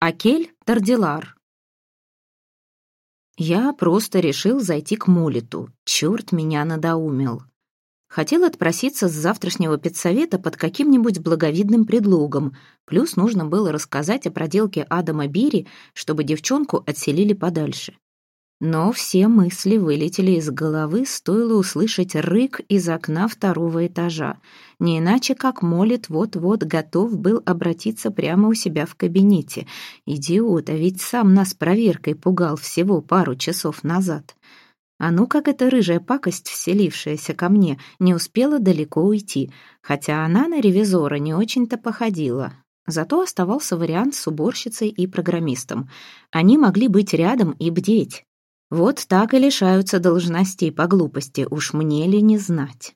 Акель Тардилар. Я просто решил зайти к Молиту. Черт меня надоумил. Хотел отпроситься с завтрашнего педсовета под каким-нибудь благовидным предлогом, плюс нужно было рассказать о проделке Адама Бири, чтобы девчонку отселили подальше. Но все мысли вылетели из головы, стоило услышать рык из окна второго этажа. Не иначе, как молит, вот-вот готов был обратиться прямо у себя в кабинете. Идиот, а ведь сам нас проверкой пугал всего пару часов назад. А ну как эта рыжая пакость, вселившаяся ко мне, не успела далеко уйти, хотя она на ревизора не очень-то походила. Зато оставался вариант с уборщицей и программистом. Они могли быть рядом и бдеть. Вот так и лишаются должностей по глупости, уж мне ли не знать.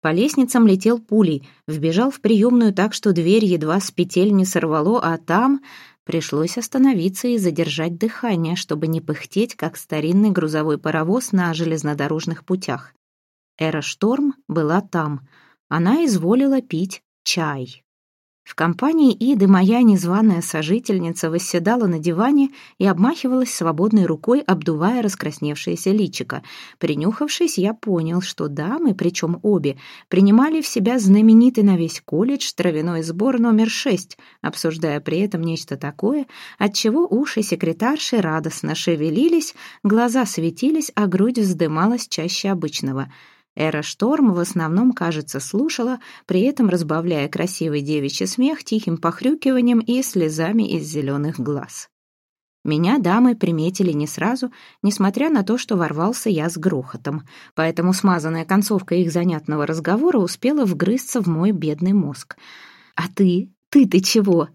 По лестницам летел пулей, вбежал в приемную так, что дверь едва с петель не сорвало, а там пришлось остановиться и задержать дыхание, чтобы не пыхтеть, как старинный грузовой паровоз на железнодорожных путях. Эра Шторм была там. Она изволила пить чай. В компании Иды моя незваная сожительница восседала на диване и обмахивалась свободной рукой, обдувая раскрасневшееся личико. Принюхавшись, я понял, что дамы, причем обе, принимали в себя знаменитый на весь колледж травяной сбор номер шесть, обсуждая при этом нечто такое, от чего уши секретарши радостно шевелились, глаза светились, а грудь вздымалась чаще обычного — Эра Шторм в основном, кажется, слушала, при этом разбавляя красивый девичий смех тихим похрюкиванием и слезами из зеленых глаз. Меня дамы приметили не сразу, несмотря на то, что ворвался я с грохотом, поэтому смазанная концовка их занятного разговора успела вгрызться в мой бедный мозг. «А ты? Ты-ты чего?»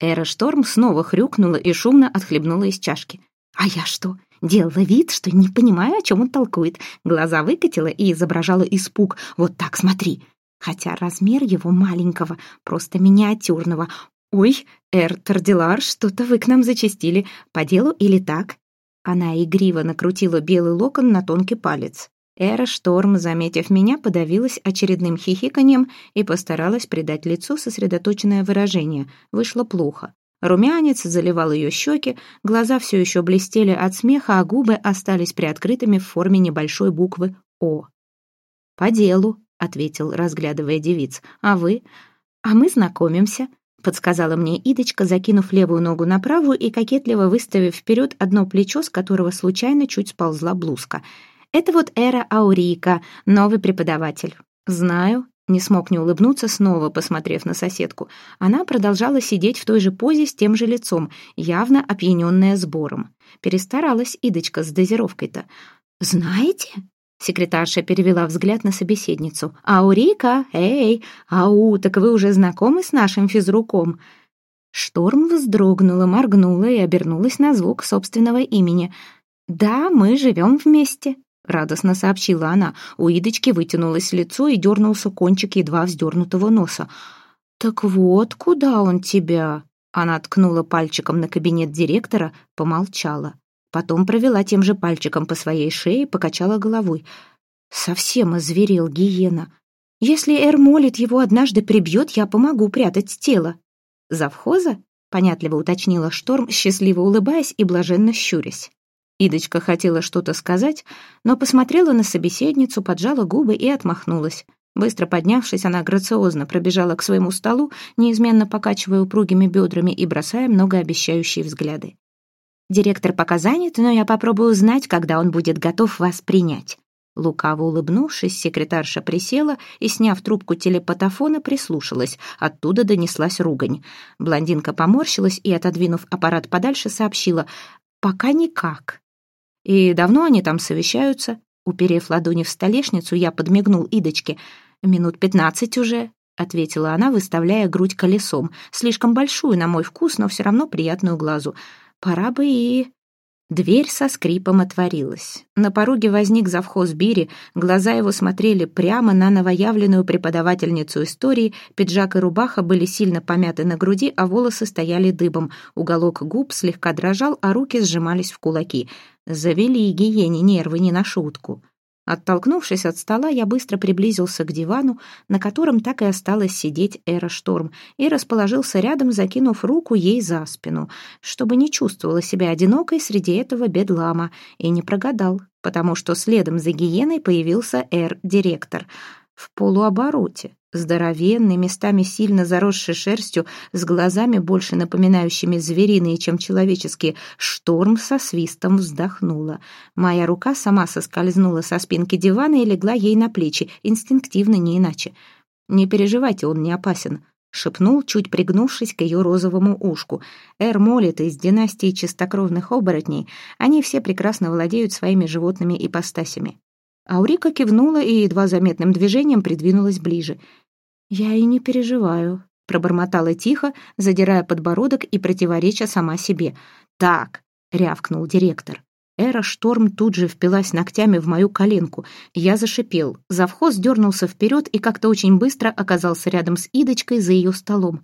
Эра Шторм снова хрюкнула и шумно отхлебнула из чашки. «А я что? Делала вид, что не понимаю, о чем он толкует. Глаза выкатила и изображала испуг. Вот так смотри. Хотя размер его маленького, просто миниатюрного. «Ой, Эр Тардилар, что-то вы к нам зачастили. По делу или так?» Она игриво накрутила белый локон на тонкий палец. Эра Шторм, заметив меня, подавилась очередным хихиканьем и постаралась придать лицу сосредоточенное выражение. Вышло плохо. Румянец заливал ее щеки, глаза все еще блестели от смеха, а губы остались приоткрытыми в форме небольшой буквы «О». «По делу», — ответил, разглядывая девиц. «А вы?» «А мы знакомимся», — подсказала мне Идочка, закинув левую ногу на правую и кокетливо выставив вперед одно плечо, с которого случайно чуть сползла блузка. «Это вот Эра Аурика, новый преподаватель». «Знаю», не смог не улыбнуться, снова посмотрев на соседку. Она продолжала сидеть в той же позе с тем же лицом, явно опьяненная сбором. Перестаралась Идочка с дозировкой-то. «Знаете?» Секретарша перевела взгляд на собеседницу. «Аурика, эй, ау, так вы уже знакомы с нашим физруком?» Шторм вздрогнула, моргнула и обернулась на звук собственного имени. «Да, мы живем вместе», — радостно сообщила она. У Идочки вытянулось лицо и дернулся кончик едва вздернутого носа. «Так вот, куда он тебя?» Она ткнула пальчиком на кабинет директора, помолчала. Потом провела тем же пальчиком по своей шее, покачала головой. «Совсем озверел гиена. Если Эр молит его однажды прибьет, я помогу прятать тело». «Завхоза?» — понятливо уточнила Шторм, счастливо улыбаясь и блаженно щурясь. Идочка хотела что-то сказать, но посмотрела на собеседницу, поджала губы и отмахнулась. Быстро поднявшись, она грациозно пробежала к своему столу, неизменно покачивая упругими бедрами и бросая многообещающие взгляды. «Директор пока занят, но я попробую узнать, когда он будет готов вас принять». Лукаво улыбнувшись, секретарша присела и, сняв трубку телепатофона, прислушалась. Оттуда донеслась ругань. Блондинка поморщилась и, отодвинув аппарат подальше, сообщила «Пока никак». «И давно они там совещаются?» Уперев ладони в столешницу, я подмигнул Идочке. «Минут пятнадцать уже», — ответила она, выставляя грудь колесом. «Слишком большую, на мой вкус, но все равно приятную глазу. Пора бы и...» Дверь со скрипом отворилась. На пороге возник завхоз Бири, глаза его смотрели прямо на новоявленную преподавательницу истории, пиджак и рубаха были сильно помяты на груди, а волосы стояли дыбом, уголок губ слегка дрожал, а руки сжимались в кулаки. Завели гиене нервы не на шутку. Оттолкнувшись от стола, я быстро приблизился к дивану, на котором так и осталось сидеть Эра Шторм, и расположился рядом, закинув руку ей за спину, чтобы не чувствовала себя одинокой среди этого бедлама, и не прогадал, потому что следом за гиеной появился Эр-директор — в полуобороте, здоровенный, местами сильно заросший шерстью, с глазами больше напоминающими звериные, чем человеческие, шторм со свистом вздохнула. Моя рука сама соскользнула со спинки дивана и легла ей на плечи, инстинктивно, не иначе. «Не переживайте, он не опасен», — шепнул, чуть пригнувшись к ее розовому ушку. «Эр молит из династии чистокровных оборотней. Они все прекрасно владеют своими животными ипостасями. Аурика кивнула и едва заметным движением придвинулась ближе. «Я и не переживаю», — пробормотала тихо, задирая подбородок и противореча сама себе. «Так», — рявкнул директор. Эра Шторм тут же впилась ногтями в мою коленку. Я зашипел. Завхоз дернулся вперед и как-то очень быстро оказался рядом с Идочкой за ее столом.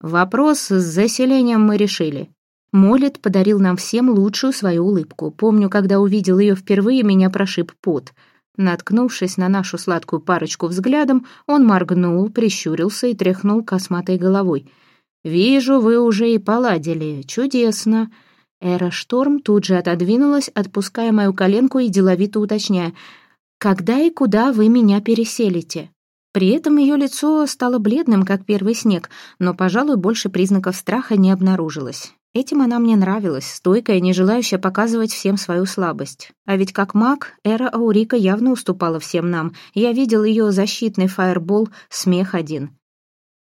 «Вопрос с заселением мы решили. Молит подарил нам всем лучшую свою улыбку. Помню, когда увидел ее впервые, меня прошиб пот. Наткнувшись на нашу сладкую парочку взглядом, он моргнул, прищурился и тряхнул косматой головой. «Вижу, вы уже и поладили. Чудесно!» Эра Шторм тут же отодвинулась, отпуская мою коленку и деловито уточняя. «Когда и куда вы меня переселите?» При этом ее лицо стало бледным, как первый снег, но, пожалуй, больше признаков страха не обнаружилось. Этим она мне нравилась, стойкая, не желающая показывать всем свою слабость. А ведь как маг, Эра Аурика явно уступала всем нам. Я видел ее защитный фаербол «Смех один».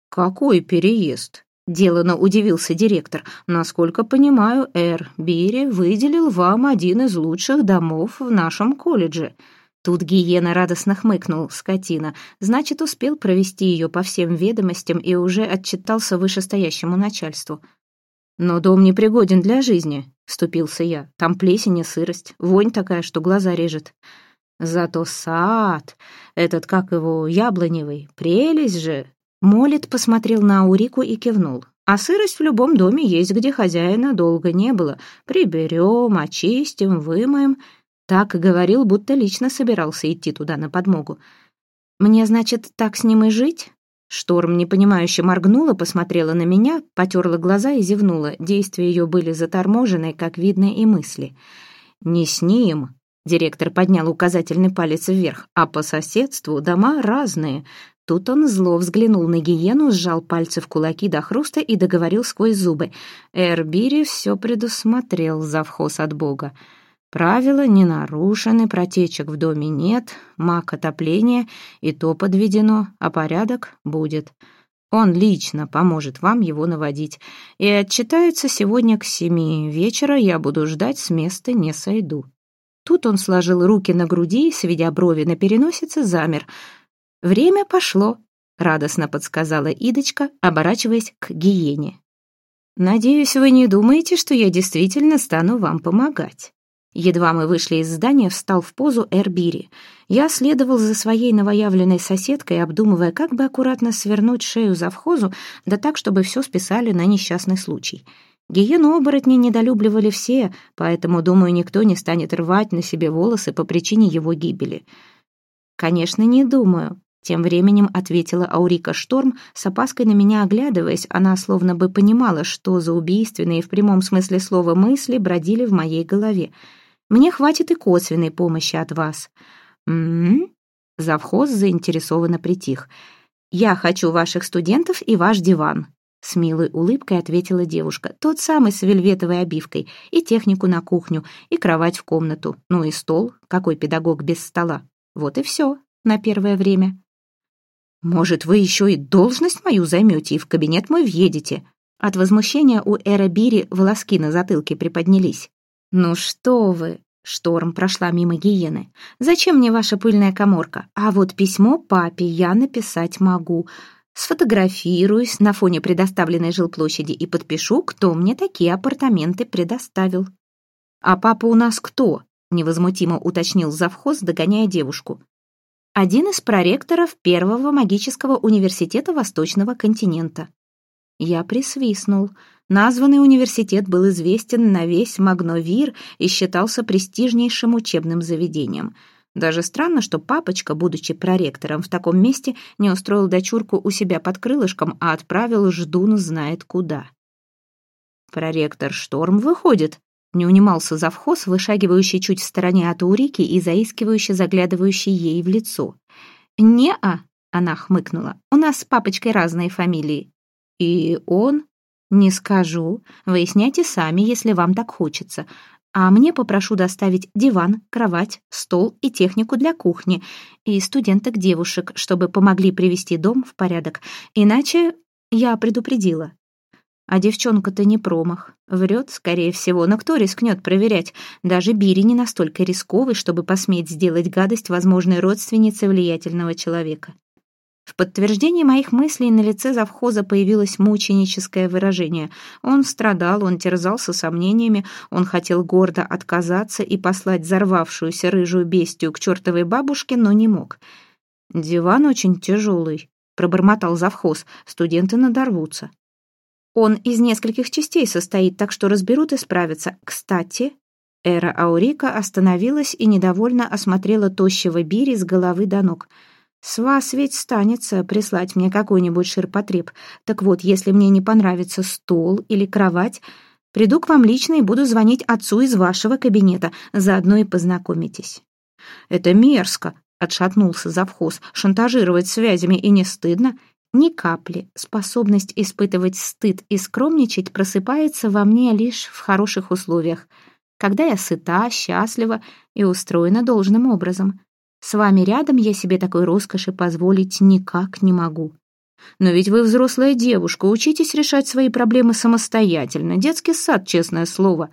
«Какой переезд?» — делано удивился директор. «Насколько понимаю, Эр Бири выделил вам один из лучших домов в нашем колледже». Тут Гиена радостно хмыкнул, скотина. Значит, успел провести ее по всем ведомостям и уже отчитался вышестоящему начальству. «Но дом непригоден для жизни», — вступился я. «Там плесень и сырость, вонь такая, что глаза режет». «Зато сад, этот, как его, яблоневый, прелесть же!» Молит посмотрел на Аурику и кивнул. «А сырость в любом доме есть, где хозяина долго не было. Приберем, очистим, вымоем». Так говорил, будто лично собирался идти туда на подмогу. «Мне, значит, так с ним и жить?» Шторм непонимающе моргнула, посмотрела на меня, потерла глаза и зевнула. Действия ее были заторможены, как видно, и мысли. «Не с ним», — директор поднял указательный палец вверх, «а по соседству дома разные». Тут он зло взглянул на гиену, сжал пальцы в кулаки до хруста и договорил сквозь зубы. «Эрбири все предусмотрел, завхоз от бога». Правила не нарушены, протечек в доме нет, маг отопления и то подведено, а порядок будет. Он лично поможет вам его наводить. И отчитается сегодня к семи вечера, я буду ждать, с места не сойду». Тут он сложил руки на груди, сведя брови на переносице, замер. «Время пошло», — радостно подсказала Идочка, оборачиваясь к гиене. «Надеюсь, вы не думаете, что я действительно стану вам помогать?» Едва мы вышли из здания, встал в позу Эрбири. Я следовал за своей новоявленной соседкой, обдумывая, как бы аккуратно свернуть шею завхозу, да так, чтобы все списали на несчастный случай. Гиену-оборотни недолюбливали все, поэтому, думаю, никто не станет рвать на себе волосы по причине его гибели. «Конечно, не думаю», — тем временем ответила Аурика Шторм, с опаской на меня оглядываясь, она словно бы понимала, что за убийственные в прямом смысле слова мысли бродили в моей голове — мне хватит и косвенной помощи от вас». «М-м-м?» Завхоз заинтересованно притих. «Я хочу ваших студентов и ваш диван», — с милой улыбкой ответила девушка. «Тот самый с вельветовой обивкой, и технику на кухню, и кровать в комнату, ну и стол, какой педагог без стола. Вот и все на первое время». «Может, вы еще и должность мою займете и в кабинет мой въедете?» От возмущения у Эра Бири волоски на затылке приподнялись. «Ну что вы!» — шторм прошла мимо гиены. «Зачем мне ваша пыльная коморка? А вот письмо папе я написать могу. Сфотографируюсь на фоне предоставленной жилплощади и подпишу, кто мне такие апартаменты предоставил». «А папа у нас кто?» — невозмутимо уточнил завхоз, догоняя девушку. «Один из проректоров Первого магического университета Восточного континента». Я присвистнул. Названный университет был известен на весь Магновир и считался престижнейшим учебным заведением. Даже странно, что папочка, будучи проректором в таком месте, не устроил дочурку у себя под крылышком, а отправил ждун знает куда. «Проректор Шторм выходит», — не унимался завхоз, вышагивающий чуть в стороне от Урики и заискивающе заглядывающий ей в лицо. «Не-а», — она хмыкнула, — «у нас с папочкой разные фамилии». «И он?» «Не скажу. Выясняйте сами, если вам так хочется. А мне попрошу доставить диван, кровать, стол и технику для кухни, и студенток-девушек, чтобы помогли привести дом в порядок. Иначе я предупредила. А девчонка-то не промах. Врет, скорее всего, но кто рискнет проверять? Даже Бири не настолько рисковый, чтобы посметь сделать гадость возможной родственнице влиятельного человека. В подтверждение моих мыслей на лице завхоза появилось мученическое выражение. Он страдал, он терзался сомнениями, он хотел гордо отказаться и послать взорвавшуюся рыжую бестию к чертовой бабушке, но не мог. «Диван очень тяжелый», — пробормотал завхоз, — «студенты надорвутся». «Он из нескольких частей состоит, так что разберут и справятся. Кстати...» Эра Аурика остановилась и недовольно осмотрела тощего Бири с головы до ног — с вас ведь станется прислать мне какой-нибудь ширпотреб. Так вот, если мне не понравится стол или кровать, приду к вам лично и буду звонить отцу из вашего кабинета, заодно и познакомитесь». «Это мерзко», — отшатнулся завхоз, «шантажировать связями и не стыдно?» Ни капли. Способность испытывать стыд и скромничать просыпается во мне лишь в хороших условиях, когда я сыта, счастлива и устроена должным образом. С вами рядом я себе такой роскоши позволить никак не могу. Но ведь вы взрослая девушка, учитесь решать свои проблемы самостоятельно. Детский сад, честное слово.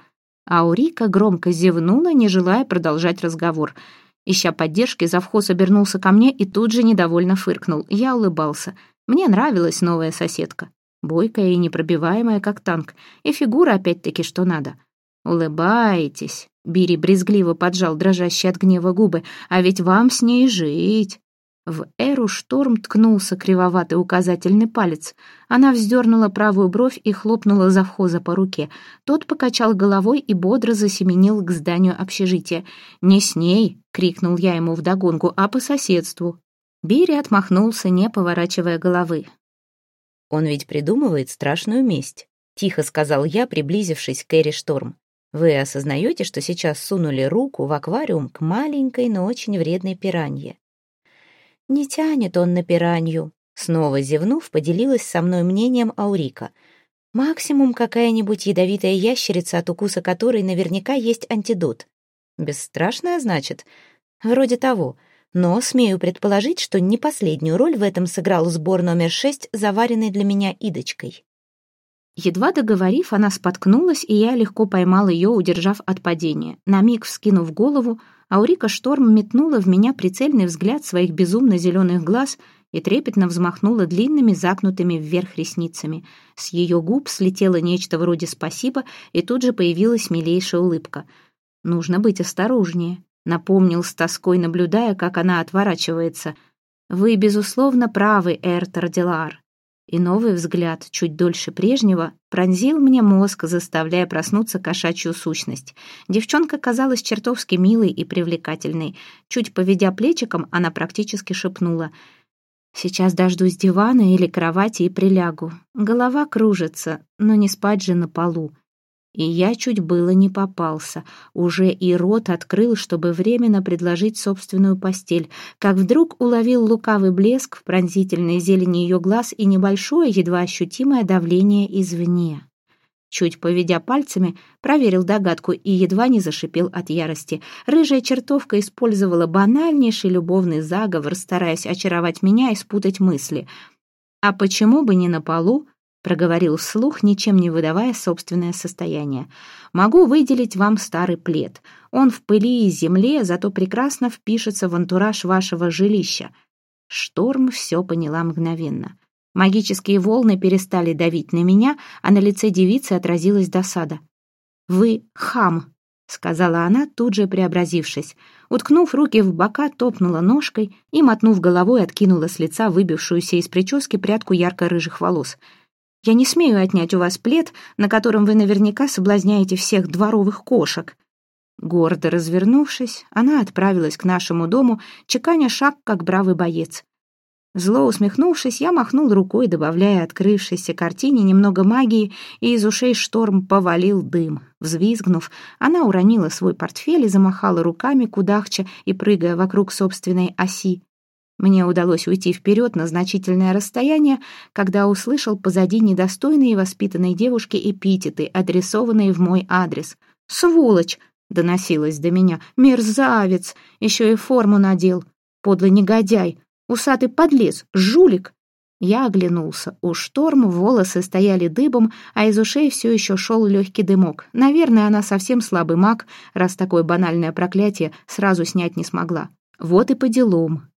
Аурика громко зевнула, не желая продолжать разговор. Ища поддержки, завхоз обернулся ко мне и тут же недовольно фыркнул. Я улыбался. Мне нравилась новая соседка. Бойкая и непробиваемая, как танк. И фигура опять-таки что надо. Улыбаетесь. Бири брезгливо поджал дрожащие от гнева губы. «А ведь вам с ней жить!» В Эру шторм ткнулся кривоватый указательный палец. Она вздернула правую бровь и хлопнула завхоза по руке. Тот покачал головой и бодро засеменил к зданию общежития. «Не с ней!» — крикнул я ему вдогонку, «а по соседству!» Бири отмахнулся, не поворачивая головы. «Он ведь придумывает страшную месть», — тихо сказал я, приблизившись к Эри Шторм. Вы осознаете, что сейчас сунули руку в аквариум к маленькой, но очень вредной пиранье? Не тянет он на пиранью. Снова зевнув, поделилась со мной мнением Аурика. Максимум какая-нибудь ядовитая ящерица, от укуса которой наверняка есть антидот. Бесстрашная, значит? Вроде того. Но смею предположить, что не последнюю роль в этом сыграл сбор номер шесть, заваренный для меня Идочкой. Едва договорив, она споткнулась, и я легко поймал ее, удержав от падения. На миг вскинув голову, Аурика Шторм метнула в меня прицельный взгляд своих безумно зеленых глаз и трепетно взмахнула длинными загнутыми вверх ресницами. С ее губ слетело нечто вроде «спасибо», и тут же появилась милейшая улыбка. «Нужно быть осторожнее», — напомнил с тоской, наблюдая, как она отворачивается. «Вы, безусловно, правы, Эртер Делар. И новый взгляд, чуть дольше прежнего, пронзил мне мозг, заставляя проснуться кошачью сущность. Девчонка казалась чертовски милой и привлекательной. Чуть поведя плечиком, она практически шепнула. «Сейчас дождусь дивана или кровати и прилягу. Голова кружится, но не спать же на полу. И я чуть было не попался. Уже и рот открыл, чтобы временно предложить собственную постель, как вдруг уловил лукавый блеск в пронзительной зелени ее глаз и небольшое, едва ощутимое давление извне. Чуть поведя пальцами, проверил догадку и едва не зашипел от ярости. Рыжая чертовка использовала банальнейший любовный заговор, стараясь очаровать меня и спутать мысли. А почему бы не на полу? Проговорил вслух, ничем не выдавая собственное состояние. «Могу выделить вам старый плед. Он в пыли и земле, зато прекрасно впишется в антураж вашего жилища». Шторм все поняла мгновенно. Магические волны перестали давить на меня, а на лице девицы отразилась досада. «Вы хам», — сказала она, тут же преобразившись. Уткнув руки в бока, топнула ножкой и, мотнув головой, откинула с лица выбившуюся из прически прядку ярко-рыжих волос — я не смею отнять у вас плед, на котором вы наверняка соблазняете всех дворовых кошек». Гордо развернувшись, она отправилась к нашему дому, чеканя шаг, как бравый боец. Зло усмехнувшись, я махнул рукой, добавляя открывшейся картине немного магии, и из ушей шторм повалил дым. Взвизгнув, она уронила свой портфель и замахала руками, кудахча и прыгая вокруг собственной оси. Мне удалось уйти вперед на значительное расстояние, когда услышал позади недостойные воспитанной девушки эпитеты, адресованные в мой адрес. «Сволочь!» — доносилось до меня. «Мерзавец! Еще и форму надел! Подлый негодяй! Усатый подлез! Жулик!» Я оглянулся. У шторм волосы стояли дыбом, а из ушей все еще шел легкий дымок. Наверное, она совсем слабый маг, раз такое банальное проклятие сразу снять не смогла. Вот и по делам.